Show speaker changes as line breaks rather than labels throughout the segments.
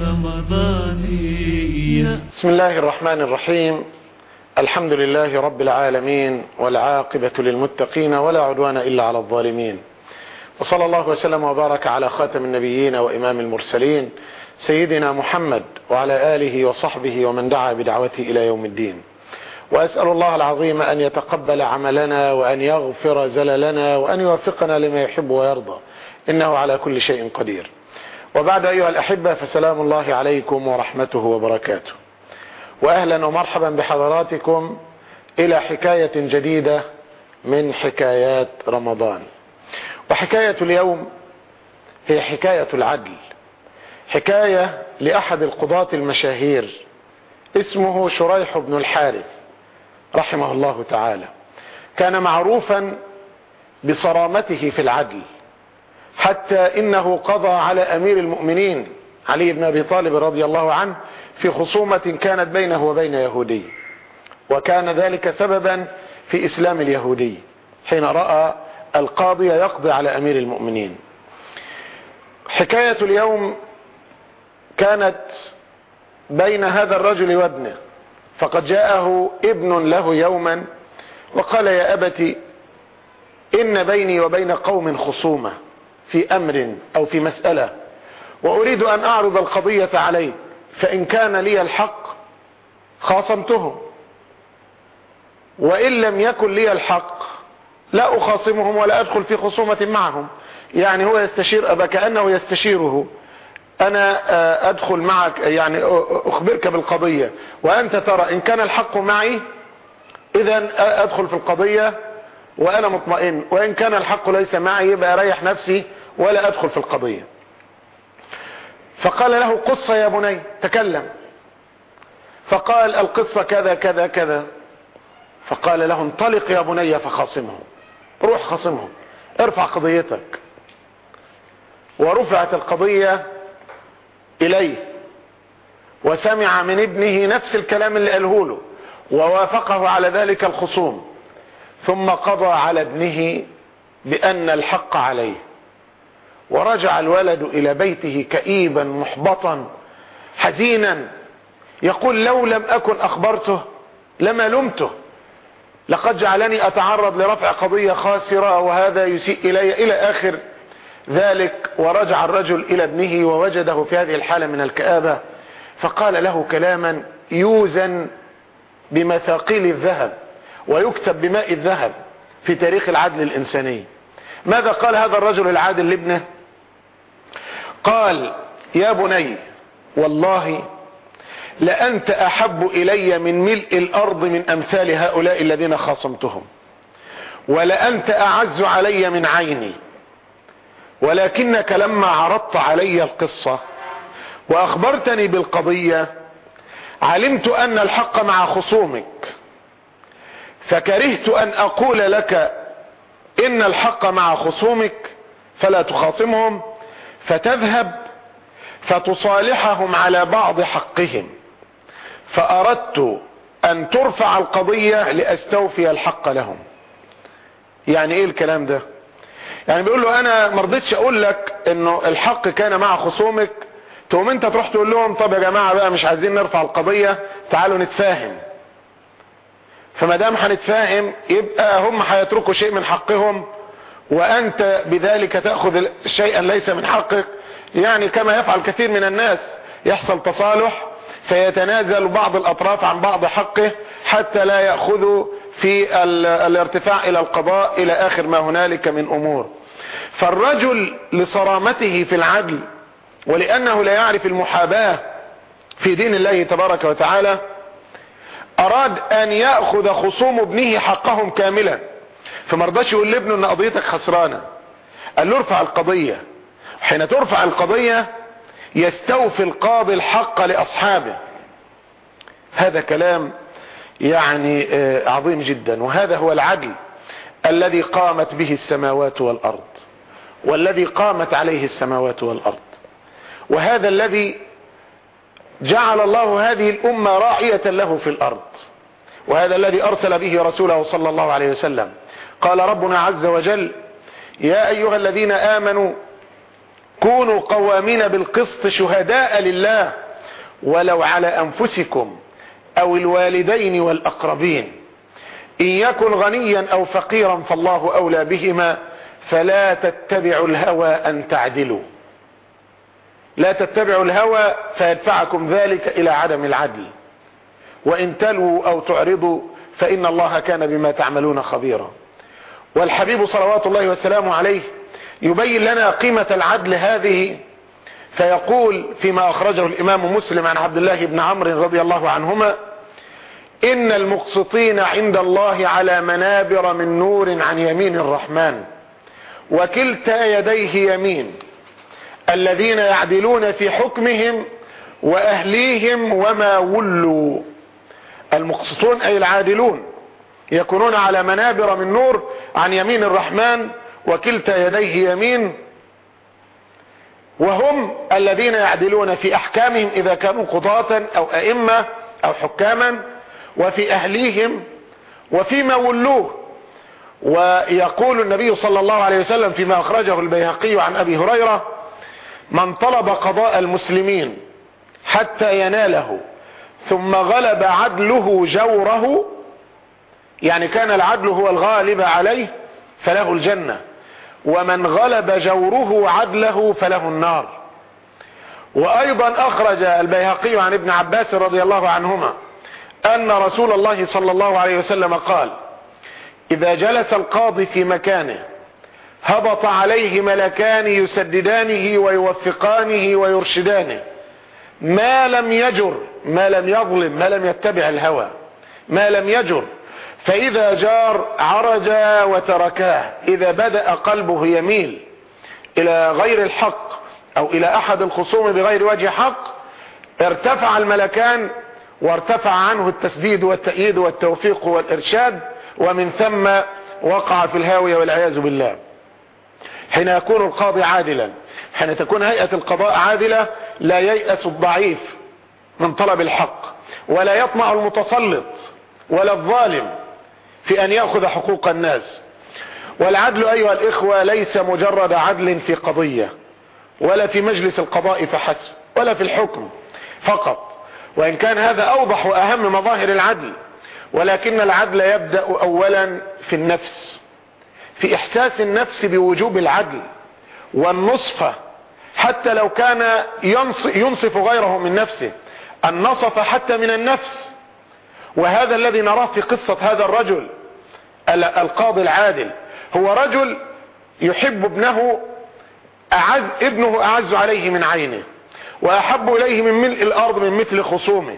رمضانية
بسم الله الرحمن الرحيم. الحمد لله رب العالمين والعاقبة للمتقين ولا عدوان إلا على الظالمين. وصلى الله وسلم وبارك على خاتم النبيين وإمام المرسلين سيدنا محمد وعلى آله وصحبه ومن دعا بدعوته إلى يوم الدين. وأسأل الله العظيم أن يتقبل عملنا وأن يغفر زللنا وأن يوفقنا لما يحب ويرضى. إنه على كل شيء قدير. وبعد أيها الأحبة فسلام الله عليكم ورحمته وبركاته. وأهلا ومرحبا بحضراتكم إلى حكاية جديدة من حكايات رمضان. وحكاية اليوم هي حكاية العدل. حكاية لأحد القضاة المشاهير اسمه شريح بن الحارث رحمه الله تعالى. كان معروفا بصرامته في العدل. حتى إنه قضى على أمير المؤمنين علي بن أبي طالب رضي الله عنه في خصومة كانت بينه وبين يهودي وكان ذلك سببا في إسلام اليهودي حين رأى القاضي يقضي على أمير المؤمنين. حكاية اليوم كانت بين هذا الرجل وابنه فقد جاءه ابن له يوما وقال يا أبت إن بيني وبين قوم خصومة. في أمر أو في مسألة وأريد أن أعرض القضية عليك فإن كان لي الحق خاصمتهم وإن لم يكن لي الحق لا أخاصمهم ولا أدخل في خصومة معهم. يعني هو يستشير أبا كأنه يستشيره. أنا أدخل معك يعني أخبرك بالقضية. وأنت ترى إن كان الحق معي اذا أدخل في القضية. وأنا مطمئن وإن كان الحق ليس معي يبقى أريح نفسي ولا أدخل في القضية. فقال له قصة يا بني تكلم. فقال القصة كذا كذا كذا. فقال له انطلق يا بني فخاصمهم روح خاصمهم ارفع قضيتك. ورفعت القضية إليه. وسمع من ابنه نفس الكلام اللي قاله له. ووافقه على ذلك الخصوم. ثم قضى على ابنه بأن الحق عليه. ورجع الولد إلى بيته كئيبا محبطا حزينا يقول لو لم أكن أخبرته لما لمته. لقد جعلني أتعرض لرفع قضية خاسرة وهذا يسيء إلي إلى آخر ذلك. ورجع الرجل إلى ابنه ووجده في هذه الحالة من الكآبة فقال له كلاما يوزن بمثاقيل الذهب. ويكتب بماء الذهب في تاريخ العدل الإنساني. ماذا قال هذا الرجل العادل لابنه؟ قال يا بني والله لأنت أحب إلي من ملء الأرض من أمثال هؤلاء الذين خاصمتهم ولأنت أعز علي من عيني ولكنك لما عرضت علي القصة وأخبرتني بالقضية علمت أن الحق مع خصومك فكرهت أن أقول لك إن الحق مع خصومك فلا تخاصمهم فتذهب فتصالحهم على بعض حقهم. فأردت أن ترفع القضية لأستوفي الحق لهم. يعني إيه الكلام ده؟ يعني بيقول له أنا ما رضيتش أقول لك إنه الحق كان مع خصومك تقوم أنت تروح تقول لهم طب يا جماعة بقى مش عايزين نرفع القضية تعالوا نتفاهم. فما دام هنتفاهم يبقى هم هيتركوا شيء من حقهم وأنت بذلك تأخذ شيئا ليس من حقك. يعني كما يفعل كثير من الناس يحصل تصالح فيتنازل بعض الأطراف عن بعض حقه حتى لا يأخذوا في الارتفاع إلى القضاء إلى آخر ما هنالك من أمور. فالرجل لصرامته في العدل ولأنه لا يعرف المحاباة في دين الله تبارك وتعالى أراد أن يأخذ خصوم ابنه حقهم كاملا. فمرضاش يقول لابنه إن قضيتك خسرانة. قال له ارفع القضية. حين ترفع القضية يستوفي القاضي الحق لأصحابه. هذا كلام يعني عظيم جدا. وهذا هو العدل الذي قامت به السماوات والأرض والذي قامت عليه السماوات والأرض. وهذا الذي جعل الله هذه الأمة راعية له في الأرض. وهذا الذي أرسل به رسوله صلى الله عليه وسلم. قال ربنا عز وجل يا أيها الذين آمنوا كونوا قوامين بالقسط شهداء لله ولو على أنفسكم أو الوالدين والأقربين. إن يكن غنيا أو فقيرا فالله أولى بهما فلا تتبعوا الهوى أن تعدلوا. لا تتبعوا الهوى فيدفعكم ذلك إلى عدم العدل. وإن تلووا أو تعرضوا فإن الله كان بما تعملون خبيرا. والحبيب صلوات الله وسلامه عليه يبين لنا قيمة العدل هذه فيقول فيما أخرجه الإمام مسلم عن عبد الله بن عمرو رضي الله عنهما إن المقسطين عند الله على منابر من نور عن يمين الرحمن وكلتا يديه يمين. الذين يعدلون في حكمهم وأهليهم وما ولوا. المقسطون أي العادلون يكونون على منابر من نور عن يمين الرحمن وكلتا يديه يمين. وهم الذين يعدلون في أحكامهم إذا كانوا قضاة أو أئمة أو حكاما وفي أهليهم وفيما ولوه. ويقول النبي صلى الله عليه وسلم فيما أخرجه البيهقي عن أبي هريرة من طلب قضاء المسلمين حتى يناله ثم غلب عدله جوره يعني كان العدل هو الغالب عليه فله الجنة. ومن غلب جوره عدله فله النار. وأيضا أخرج البيهقي عن ابن عباس رضي الله عنهما أن رسول الله صلى الله عليه وسلم قال إذا جلس القاضي في مكانه هبط عليه ملكان يسددانه ويوفقانه ويرشدانه. ما لم يجر ما لم يظلم ما لم يتبع الهوى ما لم يجر. فإذا جار عرج وتركاه. إذا بدأ قلبه يميل إلى غير الحق أو إلى أحد الخصوم بغير وجه حق ارتفع الملكان وارتفع عنه التسديد والتأييد والتوفيق والإرشاد ومن ثم وقع في الهاوية والعياذ بالله. حين يكون القاضي عادلا. حين تكون هيئة القضاء عادلة لا ييأس الضعيف من طلب الحق ولا يطمع المتسلط ولا الظالم في أن يأخذ حقوق الناس. والعدل أيها الإخوة ليس مجرد عدل في قضية ولا في مجلس القضاء فحسب ولا في الحكم فقط. وإن كان هذا أوضح وأهم مظاهر العدل ولكن العدل يبدأ أولا في النفس. في إحساس النفس بوجوب العدل والنصفة حتى لو كان ينصف غيره من نفسه. النصف حتى من النفس. وهذا الذي نراه في قصة هذا الرجل القاضي العادل. هو رجل يحب ابنه أعز ابنه أعز عليه من عينه وأحب إليه من ملء الأرض من مثل خصومه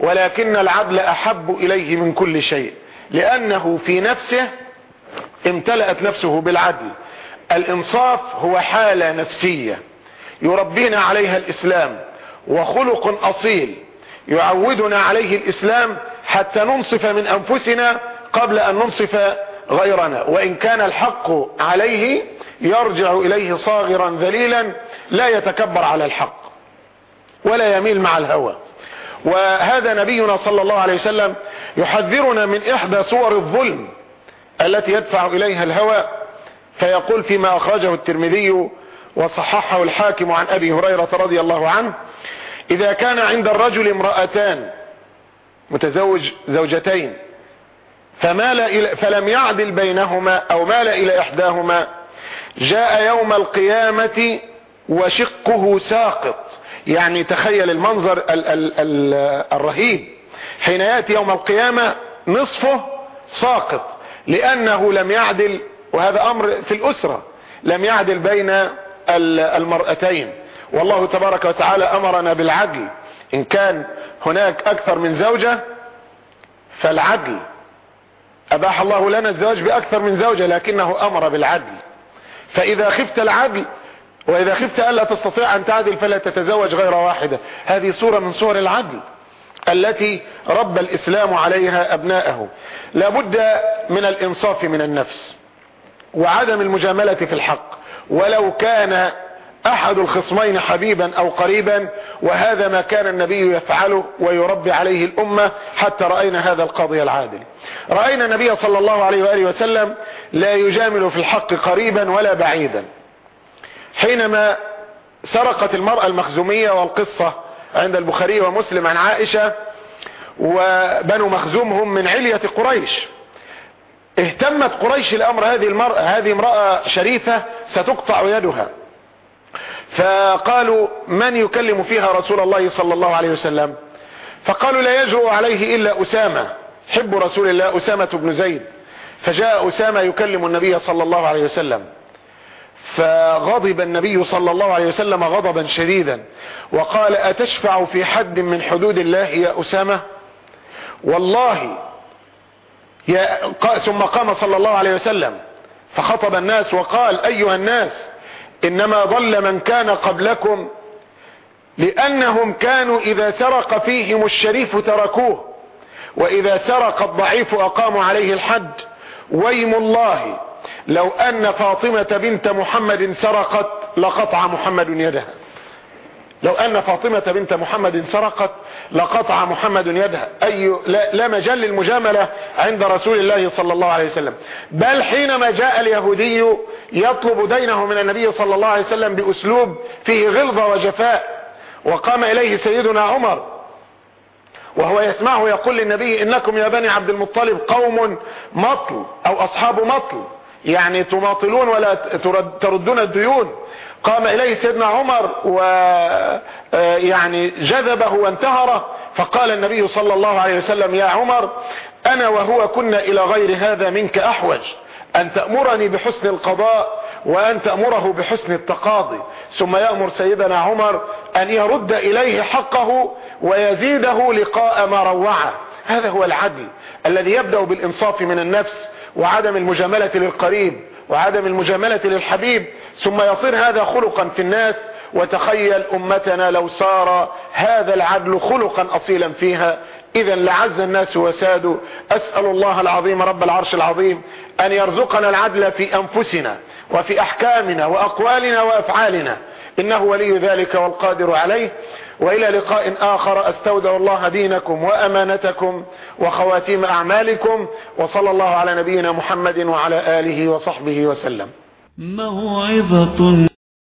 ولكن العدل أحب إليه من كل شيء لأنه في نفسه امتلأت نفسه بالعدل. الإنصاف هو حالة نفسية. يربينا عليها الإسلام. وخلق أصيل. يعودنا عليه الإسلام حتى ننصف من أنفسنا قبل أن ننصف غيرنا. وإن كان الحق عليه يرجع إليه صاغرا ذليلا لا يتكبر على الحق. ولا يميل مع الهوى. وهذا نبينا صلى الله عليه وسلم يحذرنا من إحدى صور الظلم. التي يدفع إليها الهوى فيقول فيما أخرجه الترمذي وصححه الحاكم عن أبي هريرة رضي الله عنه إذا كان عند الرجل امرأتان متزوج زوجتين فمال إلى فلم يعدل بينهما أو مال إلى إحداهما جاء يوم القيامة وشقه ساقط. يعني تخيل المنظر ال ال ال الرهيب. حين يأتي يوم القيامة نصفه ساقط. لأنه لم يعدل وهذا أمر في الأسرة لم يعدل بين المرأتين. والله تبارك وتعالى أمرنا بالعدل. إن كان هناك أكثر من زوجة فالعدل. أباح الله لنا الزواج بأكثر من زوجة لكنه أمر بالعدل. فإذا خفت العدل وإذا خفت ألا تستطيع أن تعدل فلا تتزوج غير واحدة. هذه صورة من صور العدل. التي رب الإسلام عليها أبناءه. لابد من الإنصاف من النفس وعدم المجاملة في الحق. ولو كان أحد الخصمين حبيبا أو قريبا وهذا ما كان النبي يفعله ويربي عليه الأمة حتى رأينا هذا القاضي العادل. رأينا النبي صلى الله عليه وآله وسلم لا يجامل في الحق قريبا ولا بعيدا. حينما سرقت المرأة المخزومية والقصة عند البخاري ومسلم عن عائشة وبنو مخزوم هم من علية قريش. اهتمت قريش الأمر هذه المرأة هذه امرأة شريفة ستقطع يدها. فقالوا من يكلم فيها رسول الله صلى الله عليه وسلم؟ فقالوا لا يجرؤ عليه إلا أسامة حب رسول الله أسامة بن زيد. فجاء أسامة يكلم النبي صلى الله عليه وسلم. فغضب النبي صلى الله عليه وسلم غضبا شديدا. وقال أتشفع في حد من حدود الله يا أسامة؟ والله يا ثم قام صلى الله عليه وسلم فخطب الناس وقال أيها الناس إنما ضل من كان قبلكم لأنهم كانوا إذا سرق فيهم الشريف تركوه وإذا سرق الضعيف أقاموا عليه الحد. ويم الله لو أن فاطمة بنت محمد سرقت لقطع محمد يدها. لو أن فاطمة بنت محمد سرقت لقطع محمد يدها. أي لا, لا مجال للمجاملة عند رسول الله صلى الله عليه وسلم. بل حينما جاء اليهودي يطلب دينه من النبي صلى الله عليه وسلم بأسلوب فيه غلظة وجفاء وقام إليه سيدنا عمر وهو يسمعه يقول للنبي إنكم يا بني عبد المطلب قوم مطل أو أصحاب مطل. يعني تماطلون ولا تردون الديون. قام إليه سيدنا عمر ويعني جذبه وانتهره فقال النبي صلى الله عليه وسلم يا عمر أنا وهو كنا إلى غير هذا منك أحوج. أن تأمرني بحسن القضاء وأن تأمره بحسن التقاضي. ثم يأمر سيدنا عمر أن يرد إليه حقه ويزيده لقاء ما روعه. هذا هو العدل الذي يبدأ بالإنصاف من النفس وعدم المجاملة للقريب وعدم المجاملة للحبيب ثم يصير هذا خلقا في الناس. وتخيل أمتنا لو صار هذا العدل خلقا اصيلا فيها. اذا لعز الناس وسادوا أسأل الله العظيم رب العرش العظيم أن يرزقنا العدل في أنفسنا وفي أحكامنا وأقوالنا وأفعالنا. إنه ولي ذلك والقادر عليه. وإلى لقاء آخر أستودع الله دينكم وأمانتكم وخواتيم أعمالكم وصلى الله على نبينا محمد وعلى آله وصحبه وسلم.
موعظة